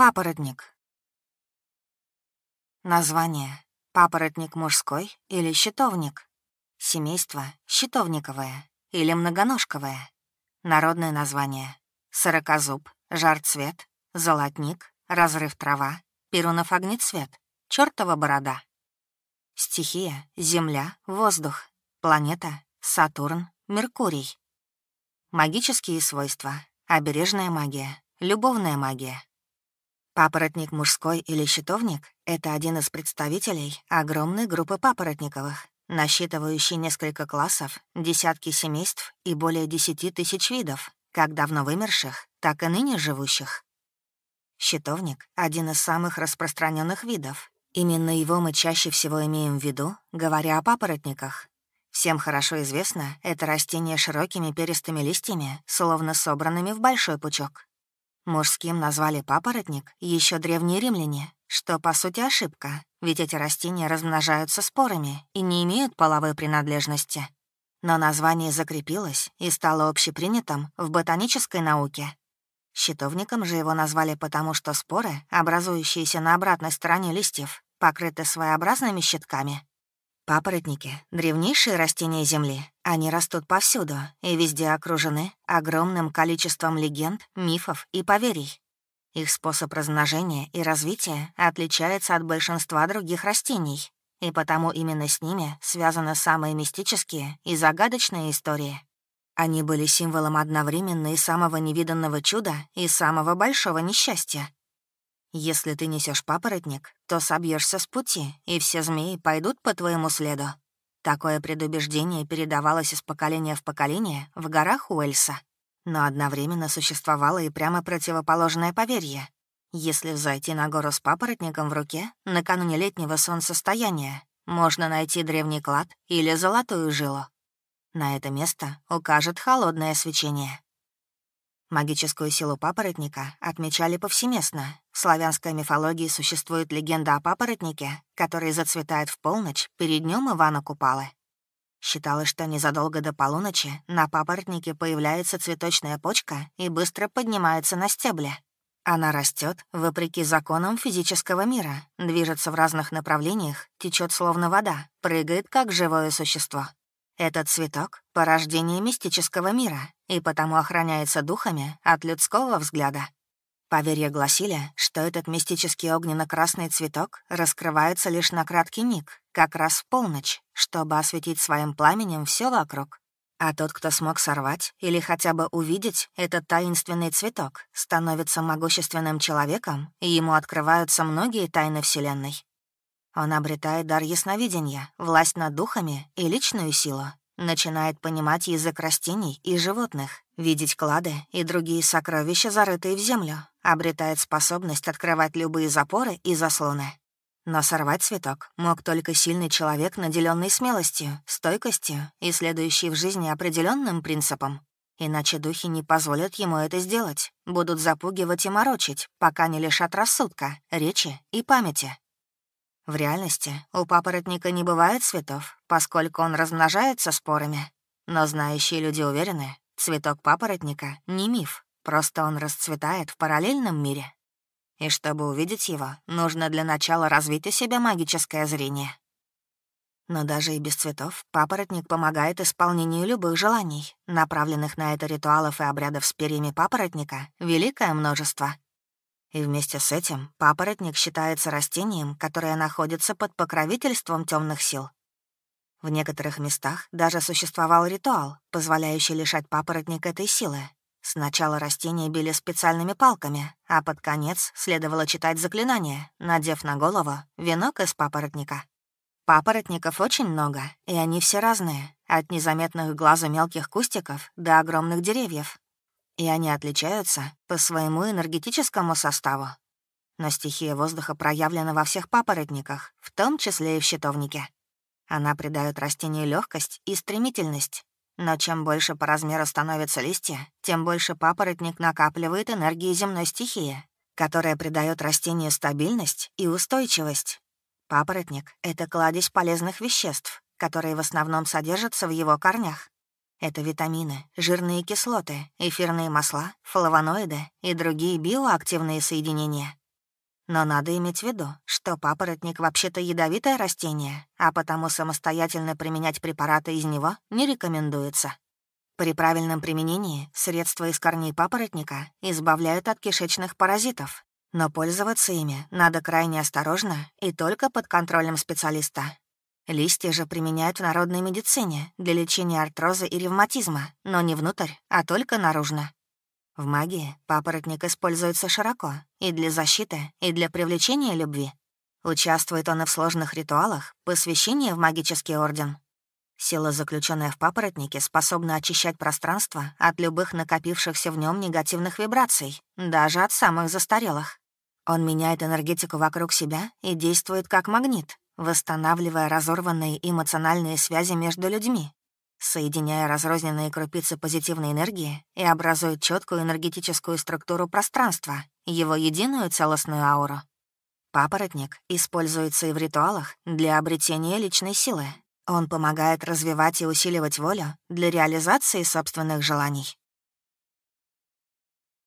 Папоротник. Название. Папоротник мужской или щитовник. Семейство щитовниковое или многоножковое. Народное название. Сорокозуб, жарцвет, золотник, разрыв трава, перунов огнецвет, чертова борода. Стихия — земля, воздух. Планета — Сатурн, Меркурий. Магические свойства. Обережная магия, любовная магия. Папоротник мужской или щитовник — это один из представителей огромной группы папоротниковых, насчитывающей несколько классов, десятки семейств и более десяти тысяч видов, как давно вымерших, так и ныне живущих. Щитовник — один из самых распространенных видов. Именно его мы чаще всего имеем в виду, говоря о папоротниках. Всем хорошо известно, это растение широкими перистыми листьями, словно собранными в большой пучок. Мужским назвали папоротник еще древние римляне, что, по сути, ошибка, ведь эти растения размножаются спорами и не имеют половой принадлежности. Но название закрепилось и стало общепринятым в ботанической науке. Щитовником же его назвали потому, что споры, образующиеся на обратной стороне листьев, покрыты своеобразными щитками. Папоротники — древнейшие растения Земли. Они растут повсюду и везде окружены огромным количеством легенд, мифов и поверий. Их способ размножения и развития отличается от большинства других растений, и потому именно с ними связаны самые мистические и загадочные истории. Они были символом одновременно и самого невиданного чуда, и самого большого несчастья. Если ты несешь папоротник, то собьешься с пути, и все змеи пойдут по твоему следу. Такое предубеждение передавалось из поколения в поколение в горах Уэльса. Но одновременно существовало и прямо противоположное поверье. Если взойти на гору с папоротником в руке, накануне летнего солнцестояния, можно найти древний клад или золотую жилу. На это место укажет холодное свечение. Магическую силу папоротника отмечали повсеместно. В славянской мифологии существует легенда о папоротнике, который зацветает в полночь перед днем Ивана Купалы. Считалось, что незадолго до полуночи на папоротнике появляется цветочная почка и быстро поднимается на стебле. Она растет вопреки законам физического мира, движется в разных направлениях, течет словно вода, прыгает как живое существо. Этот цветок — порождение мистического мира и потому охраняется духами от людского взгляда. Поверья гласили, что этот мистический огненно-красный цветок раскрывается лишь на краткий миг, как раз в полночь, чтобы осветить своим пламенем все вокруг. А тот, кто смог сорвать или хотя бы увидеть этот таинственный цветок, становится могущественным человеком, и ему открываются многие тайны Вселенной. Он обретает дар ясновидения, власть над духами и личную силу. Начинает понимать язык растений и животных, видеть клады и другие сокровища, зарытые в землю. Обретает способность открывать любые запоры и заслоны. Но сорвать цветок мог только сильный человек, наделенный смелостью, стойкостью и следующий в жизни определенным принципам. Иначе духи не позволят ему это сделать, будут запугивать и морочить, пока не лишат рассудка, речи и памяти. В реальности у папоротника не бывает цветов, поскольку он размножается спорами. Но знающие люди уверены, цветок папоротника — не миф, просто он расцветает в параллельном мире. И чтобы увидеть его, нужно для начала развить у себя магическое зрение. Но даже и без цветов папоротник помогает исполнению любых желаний, направленных на это ритуалов и обрядов с перьями папоротника — великое множество — и вместе с этим папоротник считается растением, которое находится под покровительством темных сил. В некоторых местах даже существовал ритуал, позволяющий лишать папоротника этой силы. Сначала растения били специальными палками, а под конец следовало читать заклинание, надев на голову венок из папоротника. Папоротников очень много, и они все разные, от незаметных глазу мелких кустиков до огромных деревьев, и они отличаются по своему энергетическому составу. Но стихия воздуха проявлена во всех папоротниках, в том числе и в щитовнике. Она придает растению легкость и стремительность. Но чем больше по размеру становятся листья, тем больше папоротник накапливает энергии земной стихии, которая придает растению стабильность и устойчивость. Папоротник — это кладезь полезных веществ, которые в основном содержатся в его корнях. Это витамины, жирные кислоты, эфирные масла, флавоноиды и другие биоактивные соединения, Но надо иметь в виду, что папоротник вообще-то ядовитое растение, а потому самостоятельно применять препараты из него не рекомендуется. При правильном применении средства из корней папоротника избавляют от кишечных паразитов, но пользоваться ими надо крайне осторожно и только под контролем специалиста. Листья же применяют в народной медицине для лечения артроза и ревматизма, но не внутрь, а только наружно. В магии папоротник используется широко и для защиты, и для привлечения любви. Участвует он и в сложных ритуалах, посвящения в магический орден. Сила, заключенная в папоротнике, способна очищать пространство от любых накопившихся в нем негативных вибраций, даже от самых застарелых. Он меняет энергетику вокруг себя и действует как магнит, восстанавливая разорванные эмоциональные связи между людьми, соединяя разрозненные крупицы позитивной энергии и образует четкую энергетическую структуру пространства, его единую целостную ауру. Папоротник используется и в ритуалах для обретения личной силы. Он помогает развивать и усиливать волю для реализации собственных желаний.